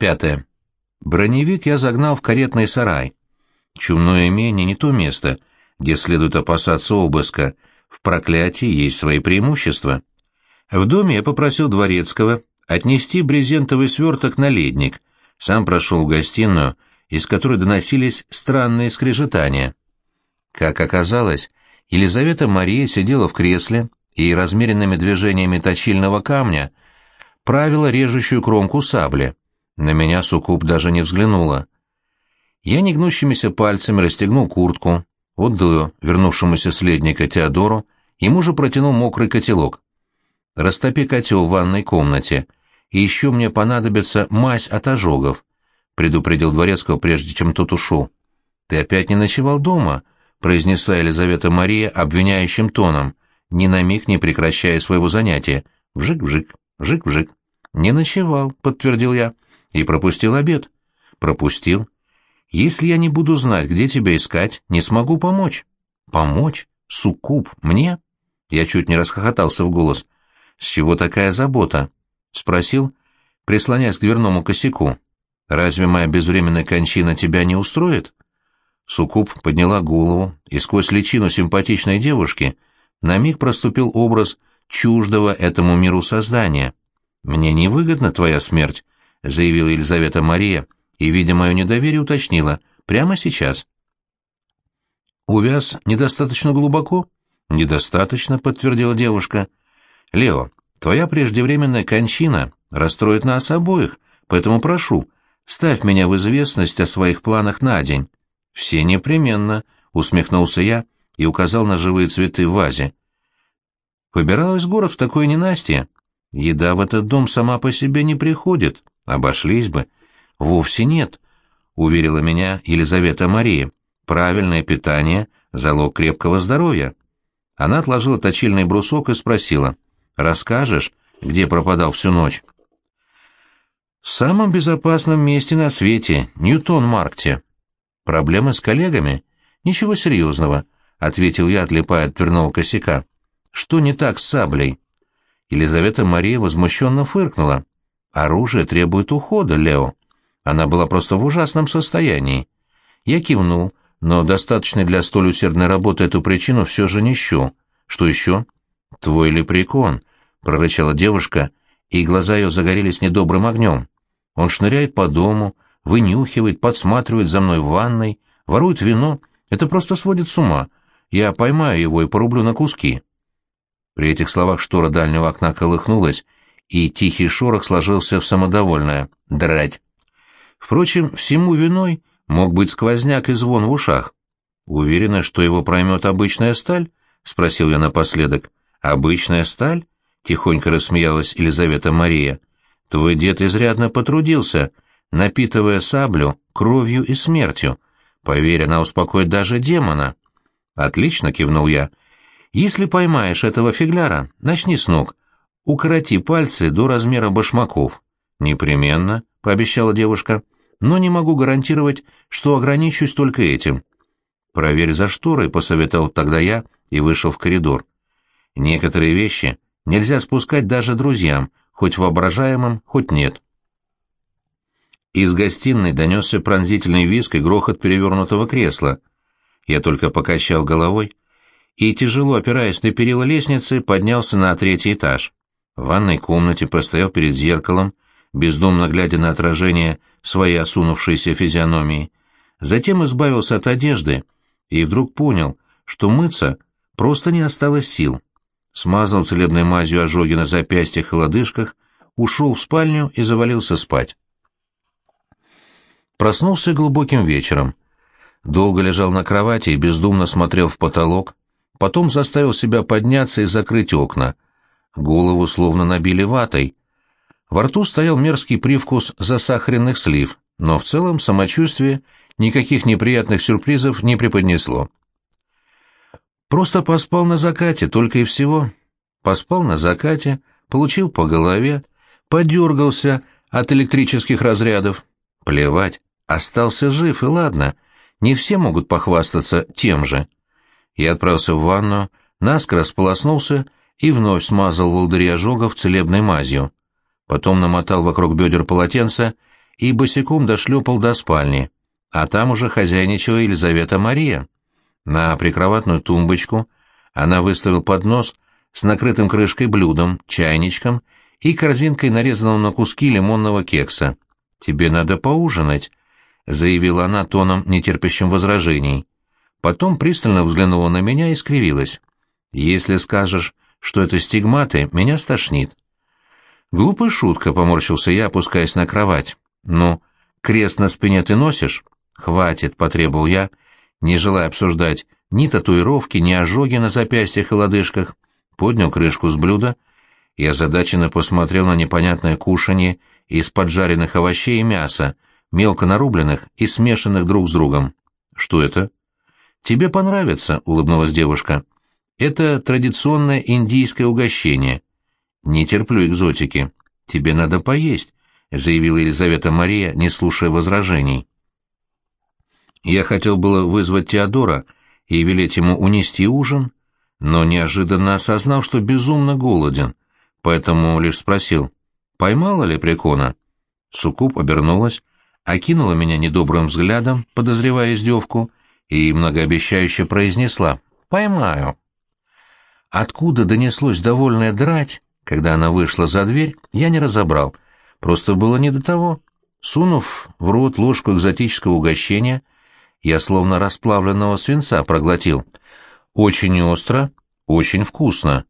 Пятое. Броневик я загнал в каретный сарай. Чумное имение не то место, где следует опасаться обыска. В проклятии есть свои преимущества. В доме я попросил дворецкого отнести брезентовый сверток на ледник, сам прошел в гостиную, из которой доносились странные скрежетания. Как оказалось, Елизавета Мария сидела в кресле и размеренными движениями точильного камня правила режущую кромку сабли. На меня Сукуб даже не взглянула. Я негнущимися пальцами расстегнул куртку, отдаю вернувшемуся следника Теодору, ему же протянул мокрый котелок. «Растопи котел в ванной комнате, и еще мне понадобится мазь от ожогов», — предупредил Дворецкого, прежде чем тот ушел. «Ты опять не ночевал дома?» — произнесла Елизавета Мария обвиняющим тоном, ни на миг не прекращая своего занятия. «Вжик-вжик, вжик-вжик». «Не ночевал», — подтвердил я. «И пропустил обед». «Пропустил. Если я не буду знать, где тебя искать, не смогу помочь». «Помочь? Суккуб? Мне?» Я чуть не расхохотался в голос. «С чего такая забота?» — спросил, прислоняясь к дверному косяку. «Разве моя безвременная кончина тебя не устроит?» Суккуб подняла голову, и сквозь личину симпатичной девушки на миг проступил образ чуждого этому миру создания. «Мне невыгодна твоя смерть», — заявила Елизавета Мария, и, видя мое недоверие, уточнила. «Прямо сейчас». «Увяз недостаточно глубоко?» «Недостаточно», — подтвердила девушка. «Лео, твоя преждевременная кончина расстроит нас обоих, поэтому прошу, ставь меня в известность о своих планах на день». «Все непременно», — усмехнулся я и указал на живые цветы в вазе. «Выбиралась город в такое ненастье. Еда в этот дом сама по себе не приходит, обошлись бы. Вовсе нет, уверила меня Елизавета Мария. Правильное питание — залог крепкого здоровья. Она отложила точильный брусок и спросила. «Расскажешь, где пропадал всю ночь?» «В самом безопасном месте на свете, Ньютон-Маркте». «Проблемы с коллегами?» «Ничего серьезного», — ответил я, отлипая от дверного косяка. «Что не так с саблей?» Елизавета Мария возмущенно фыркнула. «Оружие требует ухода, Лео. Она была просто в ужасном состоянии». Я кивнул, но достаточно для столь усердной работы эту причину все же не счел. «Что еще?» «Твой лепрекон», — прорычала девушка, и глаза ее загорелись недобрым огнем. «Он шныряет по дому, вынюхивает, подсматривает за мной в ванной, ворует вино. Это просто сводит с ума. Я поймаю его и порублю на куски». При этих словах штора дальнего окна колыхнулась, и тихий шорох сложился в самодовольное «драть». Впрочем, всему виной мог быть сквозняк и звон в ушах. «Уверена, что его проймет обычная сталь?» — спросил я напоследок. «Обычная сталь?» — тихонько рассмеялась Елизавета Мария. «Твой дед изрядно потрудился, напитывая саблю кровью и смертью. Поверь, она успокоит даже демона». «Отлично», — кивнул я. Если поймаешь этого фигляра, начни с ног. Укороти пальцы до размера башмаков. Непременно, — пообещала девушка, — но не могу гарантировать, что ограничусь только этим. Проверь за шторой, — посоветовал тогда я и вышел в коридор. Некоторые вещи нельзя спускать даже друзьям, хоть воображаемым, хоть нет. Из гостиной донесся пронзительный визг и грохот перевернутого кресла. Я только покачал головой, и, тяжело опираясь на перила лестницы, поднялся на третий этаж. В ванной комнате постоял перед зеркалом, бездумно глядя на отражение своей осунувшейся физиономии. Затем избавился от одежды и вдруг понял, что мыться просто не осталось сил. Смазал целебной мазью ожоги на запястьях и лодыжках, ушел в спальню и завалился спать. Проснулся глубоким вечером. Долго лежал на кровати и бездумно смотрел в потолок, Потом заставил себя подняться и закрыть окна. Голову словно набили ватой. Во рту стоял мерзкий привкус засахаренных слив, но в целом самочувствие никаких неприятных сюрпризов не преподнесло. Просто поспал на закате, только и всего. Поспал на закате, получил по голове, подергался от электрических разрядов. Плевать, остался жив, и ладно, не все могут похвастаться тем же. Я отправился в ванну, наскоро сполоснулся и вновь смазал волдыри ожогов целебной мазью. Потом намотал вокруг бедер полотенца и босиком дошлепал до спальни, а там уже хозяйничала Елизавета Мария. На прикроватную тумбочку она выставила поднос с накрытым крышкой блюдом, чайничком и корзинкой нарезанного на куски лимонного кекса. «Тебе надо поужинать», — заявила она тоном, нетерпящим возражений. Потом пристально взглянула на меня и скривилась. «Если скажешь, что это стигматы, меня стошнит». «Глупая шутка», — поморщился я, опускаясь на кровать. «Ну, крест на спине ты носишь?» «Хватит», — потребовал я, не желая обсуждать ни татуировки, ни ожоги на запястьях и лодыжках. Поднял крышку с блюда и озадаченно посмотрел на непонятное кушанье из поджаренных овощей и мяса, мелко нарубленных и смешанных друг с другом. «Что это?» «Тебе понравится», — улыбнулась девушка. «Это традиционное индийское угощение. Не терплю экзотики. Тебе надо поесть», — заявила Елизавета Мария, не слушая возражений. Я хотел было вызвать Теодора и велеть ему унести ужин, но неожиданно осознал, что безумно голоден, поэтому лишь спросил, поймала ли прикона. Сукуб обернулась, окинула меня недобрым взглядом, подозревая издевку, и многообещающе произнесла «Поймаю». Откуда донеслось довольное драть, когда она вышла за дверь, я не разобрал, просто было не до того. Сунув в рот ложку экзотического угощения, я словно расплавленного свинца проглотил. Очень остро, очень вкусно.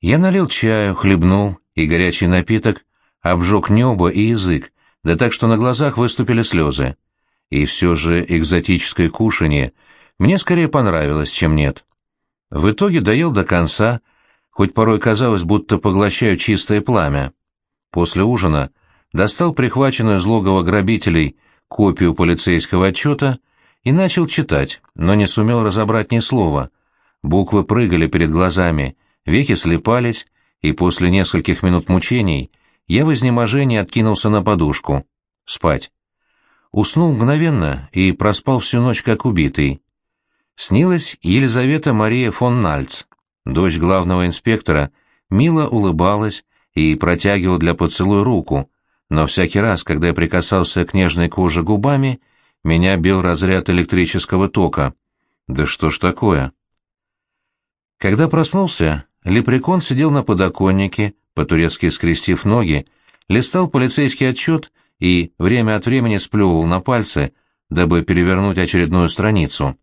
Я налил чаю, хлебнул, и горячий напиток обжег небо и язык, да так, что на глазах выступили слезы. И все же экзотическое кушанье мне скорее понравилось, чем нет. В итоге доел до конца, хоть порой казалось, будто поглощаю чистое пламя. После ужина достал прихваченную из логова грабителей копию полицейского отчета и начал читать, но не сумел разобрать ни слова. Буквы прыгали перед глазами, веки слепались, и после нескольких минут мучений я в изнеможении откинулся на подушку. Спать. Уснул мгновенно и проспал всю ночь как убитый. Снилась Елизавета Мария фон Нальц, дочь главного инспектора, мило улыбалась и протягивала для поцелуя руку, но всякий раз, когда я прикасался к нежной коже губами, меня бил разряд электрического тока. Да что ж такое? Когда проснулся, лепрекон сидел на подоконнике, по-турецки скрестив ноги, листал полицейский отчет и время от времени сплевывал на пальцы, дабы перевернуть очередную страницу.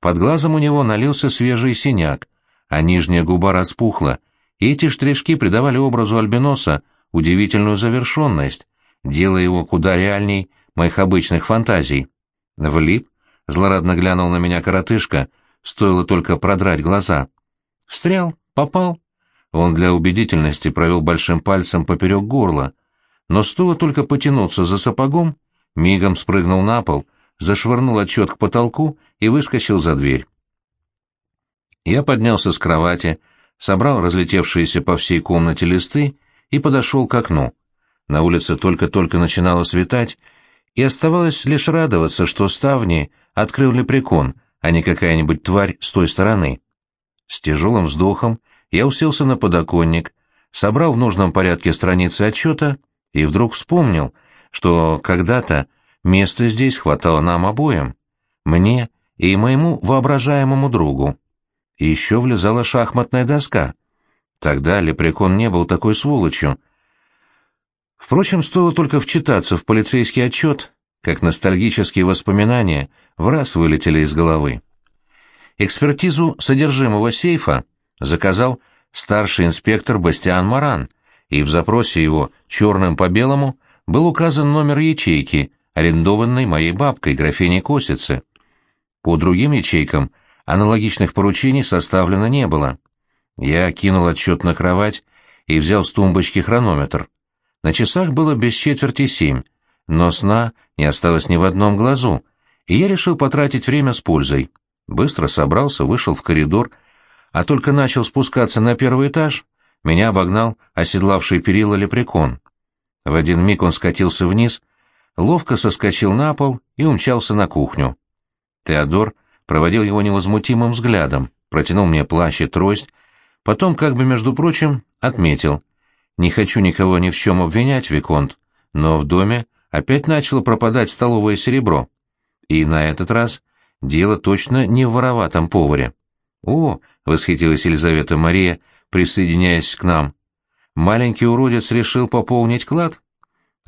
Под глазом у него налился свежий синяк, а нижняя губа распухла, и эти штришки придавали образу альбиноса удивительную завершенность, делая его куда реальней моих обычных фантазий. Влип, злорадно глянул на меня коротышка, стоило только продрать глаза. Встрял, попал. Он для убедительности провел большим пальцем поперек горла, но стоило только потянуться за сапогом, мигом спрыгнул на пол, зашвырнул отчет к потолку и выскочил за дверь. Я поднялся с кровати, собрал разлетевшиеся по всей комнате листы и подошел к окну. На улице только-только начинало светать, и оставалось лишь радоваться, что ставни открыл лепрекон, а не какая-нибудь тварь с той стороны. С тяжелым вздохом я уселся на подоконник, собрал в нужном порядке страницы отчета и вдруг вспомнил, что когда-то места здесь хватало нам обоим, мне и моему воображаемому другу. И еще влезала шахматная доска. Тогда лепрекон не был такой сволочью. Впрочем, стоило только вчитаться в полицейский отчет, как ностальгические воспоминания в раз вылетели из головы. Экспертизу содержимого сейфа заказал старший инспектор Бастиан Маран, и в запросе его черным по белому был указан номер ячейки, арендованной моей бабкой, графиней Косицы. По другим ячейкам аналогичных поручений составлено не было. Я кинул отчет на кровать и взял с тумбочки хронометр. На часах было без четверти семь, но сна не осталось ни в одном глазу, и я решил потратить время с пользой. Быстро собрался, вышел в коридор, а только начал спускаться на первый этаж, меня обогнал оседлавший перила лепрекон. В один миг он скатился вниз, ловко соскочил на пол и умчался на кухню. Теодор проводил его невозмутимым взглядом, протянул мне плащ и трость, Потом, как бы между прочим, отметил. «Не хочу никого ни в чем обвинять, Виконт, но в доме опять начало пропадать столовое серебро. И на этот раз дело точно не в вороватом поваре. «О!» — восхитилась Елизавета Мария, присоединяясь к нам. «Маленький уродец решил пополнить клад?»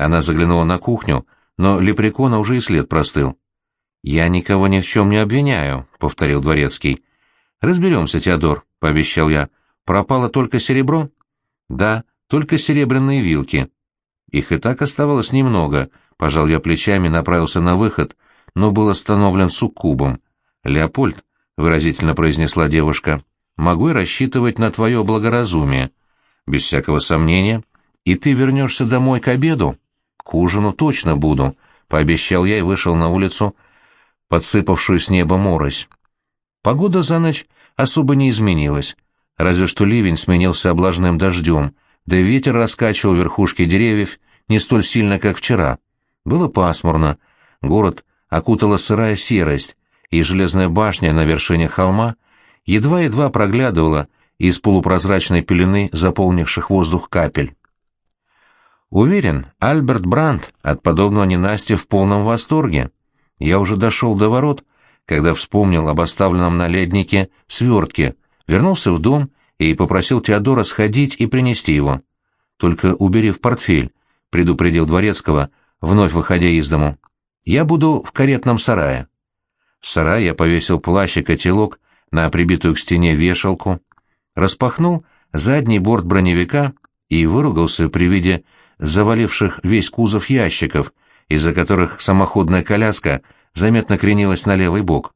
Она заглянула на кухню, но лепрекона уже и след простыл. «Я никого ни в чем не обвиняю», — повторил Дворецкий. «Разберемся, Теодор», — пообещал я. «Пропало только серебро?» «Да, только серебряные вилки». Их и так оставалось немного, пожал я плечами направился на выход, но был остановлен суккубом. «Леопольд», — выразительно произнесла девушка, — «могу и рассчитывать на твое благоразумие». «Без всякого сомнения. И ты вернешься домой к обеду?» «К ужину точно буду», — пообещал я и вышел на улицу, подсыпавшую с неба морось. Погода за ночь особо не изменилась, разве что ливень сменился облажным дождем, да и ветер раскачивал верхушки деревьев не столь сильно, как вчера. Было пасмурно, город окутала сырая серость, и железная башня на вершине холма едва-едва проглядывала из полупрозрачной пелены заполнивших воздух капель. Уверен, Альберт Брандт от подобного ненастья в полном восторге. Я уже дошел до ворот, когда вспомнил об оставленном на леднике свертке, вернулся в дом и попросил Теодора сходить и принести его. Только убери в портфель, предупредил Дворецкого, вновь выходя из дому. Я буду в каретном сарае. В сарае я повесил плащ и котелок на прибитую к стене вешалку, распахнул задний борт броневика и выругался при виде заваливших весь кузов ящиков, из-за которых самоходная коляска заметно кренилась на левый бок.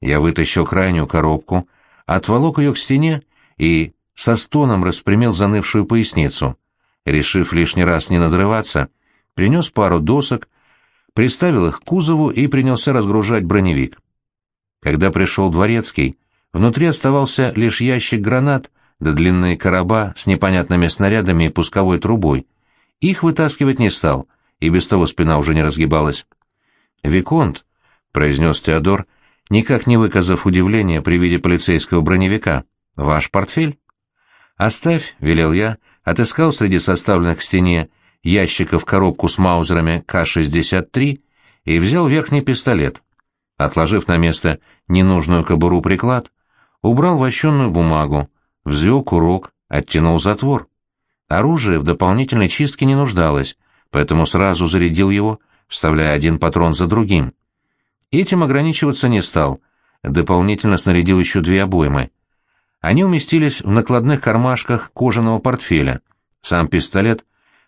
Я вытащил крайнюю коробку, отволок ее к стене и со стоном распрямил занывшую поясницу. Решив лишний раз не надрываться, принес пару досок, приставил их к кузову и принялся разгружать броневик. Когда пришел дворецкий, внутри оставался лишь ящик гранат да длинные короба с непонятными снарядами и пусковой трубой. Их вытаскивать не стал, и без того спина уже не разгибалась. «Виконт», — произнес Теодор, никак не выказав удивления при виде полицейского броневика, — «ваш портфель?» «Оставь», — велел я, отыскал среди составленных к стене ящиков коробку с маузерами К-63 и взял верхний пистолет. Отложив на место ненужную кобуру приклад, убрал вощенную бумагу, взвел курок, оттянул затвор. Оружие в дополнительной чистке не нуждалось, поэтому сразу зарядил его, вставляя один патрон за другим. Этим ограничиваться не стал, дополнительно снарядил еще две обоймы. Они уместились в накладных кармашках кожаного портфеля. Сам пистолет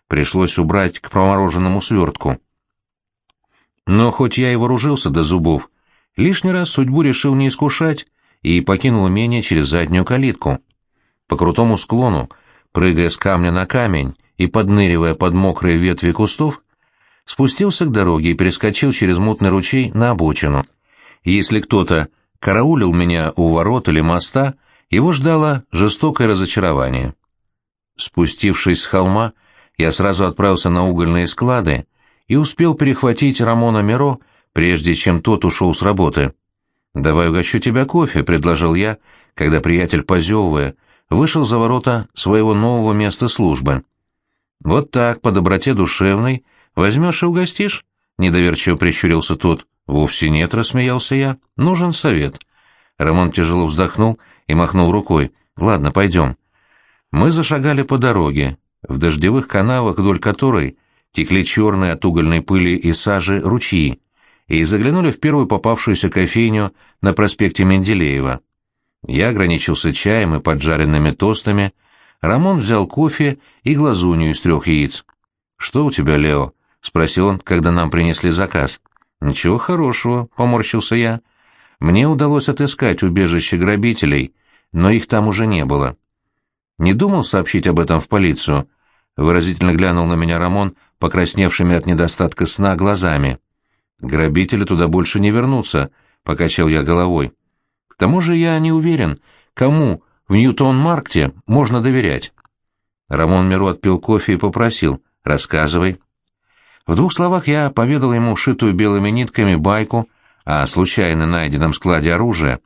пришлось убрать к промороженному свертку. Но хоть я и вооружился до зубов, лишний раз судьбу решил не искушать и покинул имение через заднюю калитку. По крутому склону, прыгая с камня на камень и подныривая под мокрые ветви кустов, спустился к дороге и перескочил через мутный ручей на обочину. Если кто-то караулил меня у ворот или моста, его ждало жестокое разочарование. Спустившись с холма, я сразу отправился на угольные склады и успел перехватить Рамона Миро, прежде чем тот ушел с работы. «Давай угощу тебя кофе», — предложил я, когда приятель, позевывая, вышел за ворота своего нового места службы. «Вот так, по доброте душевной, возьмешь и угостишь?» — недоверчиво прищурился тот. «Вовсе нет», — рассмеялся я. «Нужен совет». Рамон тяжело вздохнул и махнул рукой. «Ладно, пойдем». Мы зашагали по дороге, в дождевых канавах, вдоль которой текли черные от угольной пыли и сажи ручьи, и заглянули в первую попавшуюся кофейню на проспекте Менделеева. Я ограничился чаем и поджаренными тостами, Рамон взял кофе и глазунью из трех яиц. «Что у тебя, Лео?» — спросил он, когда нам принесли заказ. «Ничего хорошего», — поморщился я. Мне удалось отыскать убежище грабителей, но их там уже не было. Не думал сообщить об этом в полицию? Выразительно глянул на меня Рамон, покрасневшими от недостатка сна глазами. Грабители туда больше не вернутся, покачал я головой. Тому же я не уверен, кому в Ньютон-Маркте можно доверять. Рамон Миру отпил кофе и попросил, рассказывай. В двух словах я поведал ему шитую белыми нитками байку о случайно найденном складе оружия,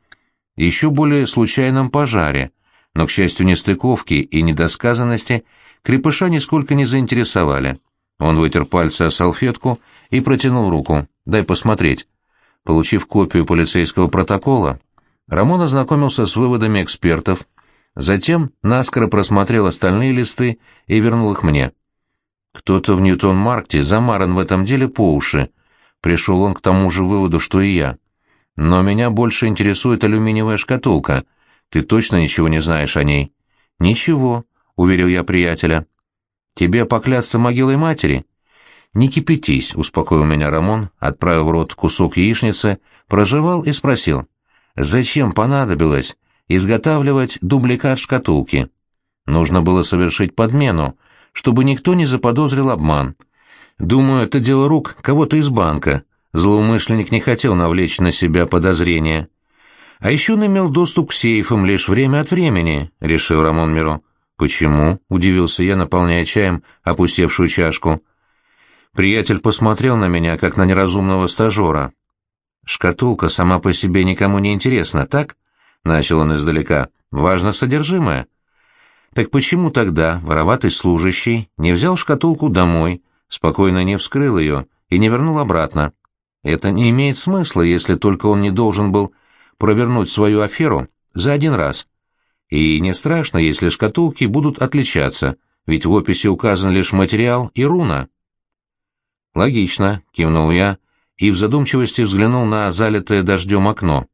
еще более случайном пожаре, но, к счастью, нестыковки и недосказанности крепыша нисколько не заинтересовали. Он вытер пальцы о салфетку и протянул руку. «Дай посмотреть». Получив копию полицейского протокола, Рамон ознакомился с выводами экспертов, затем наскоро просмотрел остальные листы и вернул их мне. Кто-то в Ньютон-Маркте замаран в этом деле по уши. Пришел он к тому же выводу, что и я. Но меня больше интересует алюминиевая шкатулка. Ты точно ничего не знаешь о ней? Ничего, уверил я приятеля. Тебе поклясться могилой матери? Не кипятись, успокоил меня Рамон, отправил в рот кусок яичницы, прожевал и спросил. Зачем понадобилось изготавливать дубликат шкатулки? Нужно было совершить подмену, чтобы никто не заподозрил обман. Думаю, это дело рук кого-то из банка. Злоумышленник не хотел навлечь на себя подозрения. А еще он имел доступ к сейфам лишь время от времени, — решил Рамон Миро. «Почему?» — удивился я, наполняя чаем опустевшую чашку. Приятель посмотрел на меня, как на неразумного стажера. «Шкатулка сама по себе никому не интересна, так?» — начал он издалека. «Важно содержимое». Так почему тогда вороватый служащий не взял шкатулку домой, спокойно не вскрыл ее и не вернул обратно? Это не имеет смысла, если только он не должен был провернуть свою аферу за один раз. И не страшно, если шкатулки будут отличаться, ведь в описи указан лишь материал и руна. «Логично», — кивнул я, и в задумчивости взглянул на залитое дождем окно.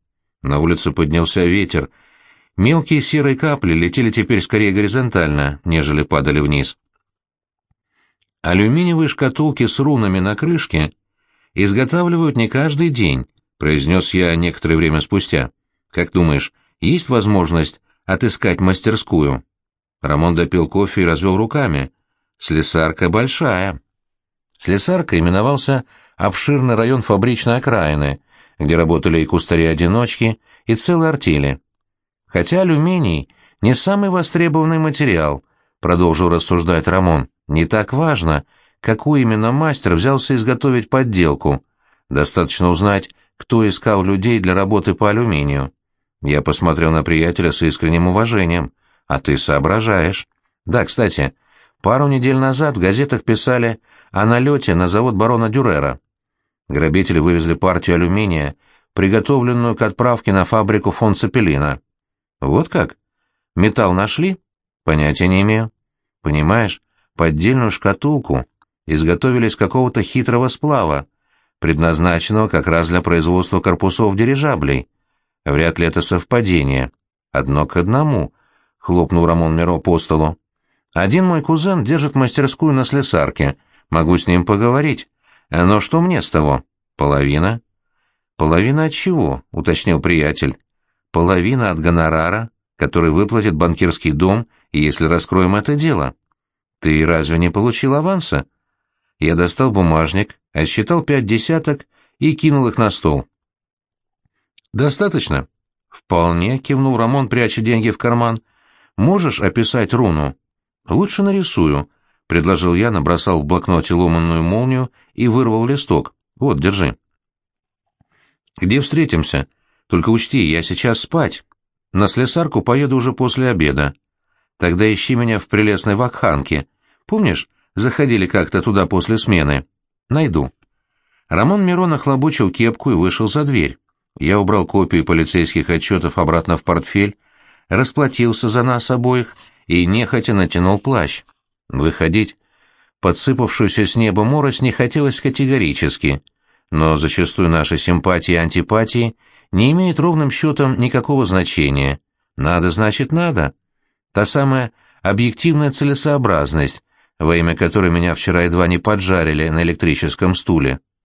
На улице поднялся ветер, Мелкие серые капли летели теперь скорее горизонтально, нежели падали вниз. Алюминиевые шкатулки с рунами на крышке изготавливают не каждый день, произнес я некоторое время спустя. Как думаешь, есть возможность отыскать мастерскую? Рамон допил кофе и развел руками. Слесарка большая. Слесарка именовался обширный район фабричной окраины, где работали и кустари-одиночки, и целые артели. Хотя алюминий не самый востребованный материал, продолжил рассуждать Рамон, не так важно, какой именно мастер взялся изготовить подделку. Достаточно узнать, кто искал людей для работы по алюминию. Я посмотрел на приятеля с искренним уважением. А ты соображаешь. Да, кстати, пару недель назад в газетах писали о налете на завод барона Дюрера. Грабители вывезли партию алюминия, приготовленную к отправке на фабрику фон Цепелина. Вот как? Металл нашли? Понятия не имею. Понимаешь, поддельную шкатулку изготовили из какого-то хитрого сплава, предназначенного как раз для производства корпусов дирижаблей. Вряд ли это совпадение. Одно к одному, — хлопнул Рамон Миро по столу. Один мой кузен держит мастерскую на слесарке. Могу с ним поговорить. Но что мне с того? Половина? Половина от чего? — уточнил приятель половина от гонорара, который выплатит банкирский дом, если раскроем это дело. Ты разве не получил аванса? Я достал бумажник, отсчитал пять десяток и кинул их на стол. Достаточно? Вполне, кивнул Рамон, пряча деньги в карман. Можешь описать руну? Лучше нарисую, предложил я, набросал в блокноте ломанную молнию и вырвал листок. Вот, держи. Где встретимся? Только учти, я сейчас спать. На слесарку поеду уже после обеда. Тогда ищи меня в прелестной вакханке. Помнишь, заходили как-то туда после смены? Найду». Рамон Мирон охлобучил кепку и вышел за дверь. Я убрал копии полицейских отчетов обратно в портфель, расплатился за нас обоих и нехотя натянул плащ. Выходить подсыпавшуюся с неба морось не хотелось категорически, но зачастую наши симпатии и антипатии не имеет ровным счетом никакого значения. Надо, значит, надо. Та самая объективная целесообразность, во имя которой меня вчера едва не поджарили на электрическом стуле.